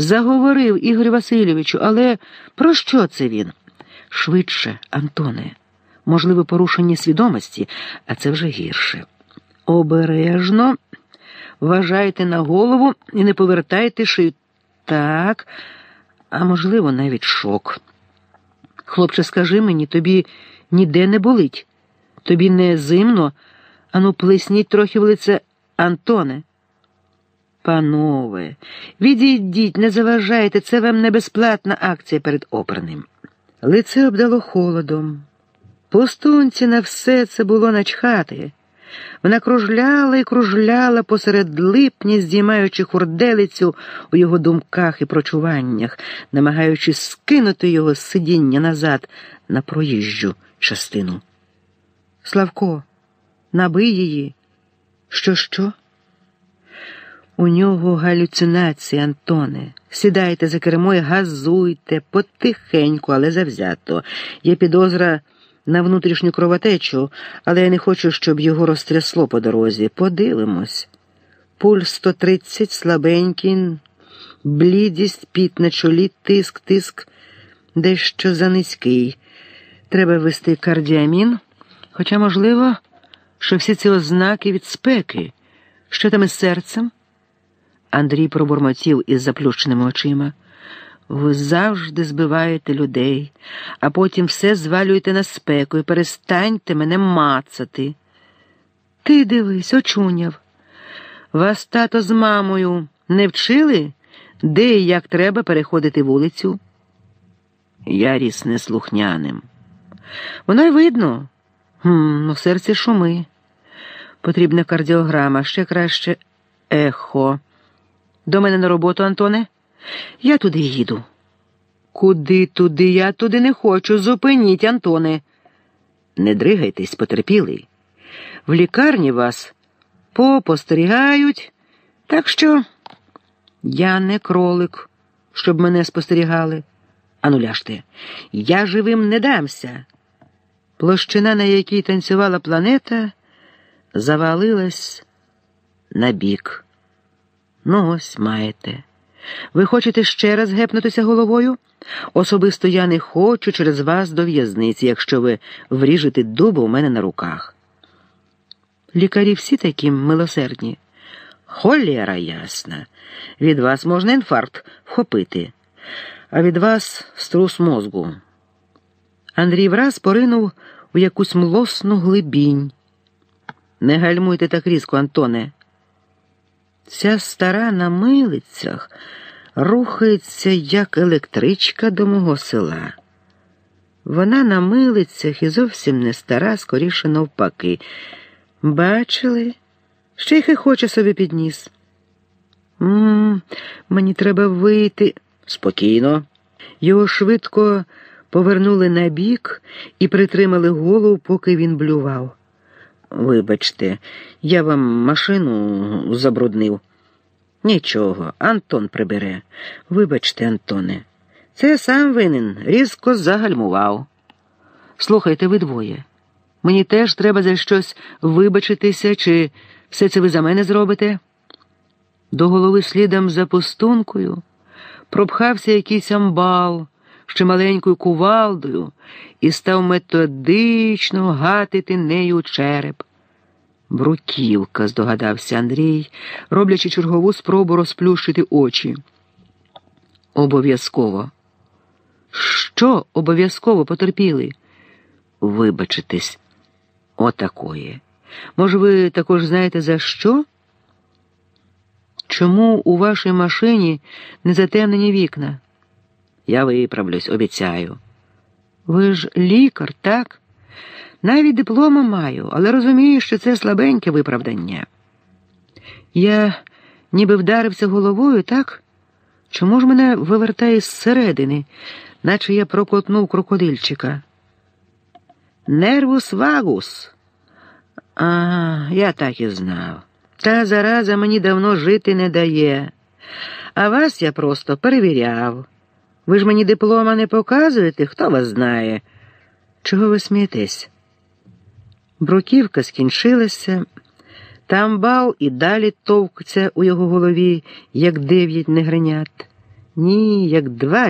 Заговорив Ігор Васильовичу, але про що це він? Швидше, Антоне, можливе порушення свідомості, а це вже гірше. Обережно вважайте на голову і не повертайте шию. Так, а можливо, навіть шок. Хлопче, скажи мені, тобі ніде не болить, тобі не зимно, ану плесніть трохи в лице Антоне. Панове, відійдіть, не заважайте, це вам не безплатна акція перед оперним. Лице обдало холодом. Пустунці на все це було начхати. Вона кружляла і кружляла посеред липні, здіймаючи хурделицю у його думках і прочуваннях, намагаючись скинути його з сидіння назад на проїжджу частину. Славко, набий її. Що, що? У нього галюцинації, Антоне. Сідайте за кермо і газуйте потихеньку, але завзято. Є підозра на внутрішню кровотечу, але я не хочу, щоб його розтрясло по дорозі. Подивимось. Пульс 130, слабенький, блідість, піт на чолі, тиск, тиск, дещо занизький. Треба ввести кардіамін, хоча, можливо, що всі ці ознаки від спеки. Що там із серцем? Андрій пробурмотів із заплющеними очима. Ви завжди збиваєте людей, а потім все звалюєте на спеку і перестаньте мене мацати. Ти дивись, очуняв. Вас тато з мамою не вчили, де і як треба переходити вулицю? Я ріс неслухняним. Воно й видно. Хм, У серці шуми. Потрібна кардіограма, ще краще ехо. До мене на роботу, Антоне? Я туди їду. Куди туди? Я туди не хочу. Зупиніть, Антоне. Не дригайтесь, потерпілий. В лікарні вас попостерігають, так що я не кролик, щоб мене спостерігали. Ану ляжте, я живим не дамся. Площина, на якій танцювала планета, завалилась на бік. Ну, ось маєте. Ви хочете ще раз гепнутися головою? Особисто я не хочу через вас до в'язниці, якщо ви вріжете дубу у мене на руках. Лікарі всі такі милосердні. Холєра ясна. Від вас можна інфаркт вхопити, а від вас струс мозку. Андрій враз поринув у якусь млосну глибінь. Не гальмуйте так різко, Антоне. Ця стара на милицях рухається, як електричка до мого села. Вона на милицях і зовсім не стара, скоріше навпаки. Бачили, ще й хоче собі підніс. М мені треба вийти. Спокійно. Його швидко повернули на бік і притримали голову, поки він блював. Вибачте, я вам машину забруднив. Нічого, Антон прибере. Вибачте, Антоне, це сам винен, різко загальмував. Слухайте, ви двоє. Мені теж треба за щось вибачитися, чи все це ви за мене зробите? До голови слідом за пустункою пропхався якийсь амбал ще маленькою кувалдою і став методично гатити нею череп. Бруківка, здогадався Андрій, роблячи чергову спробу розплющити очі. Обов'язково. Що обов'язково потерпіли? Вибачитись, отакої. Може, ви також знаєте за що? Чому у вашій машині не затемнені вікна? Я виправлюсь, обіцяю. Ви ж лікар, так? Навіть диплома маю, але розумію, що це слабеньке виправдання. Я ніби вдарився головою, так? Чому ж мене вивертає зсередини, наче я прокотнув крокодильчика? Нервус вагус. А, я так і знав. Та зараза мені давно жити не дає, а вас я просто перевіряв. Ви ж мені диплома не показуєте, хто вас знає. Чого ви смієтесь? Бруківка скінчилася, там бал і далі товкться у його голові, як дев'ять негринят. Ні, як два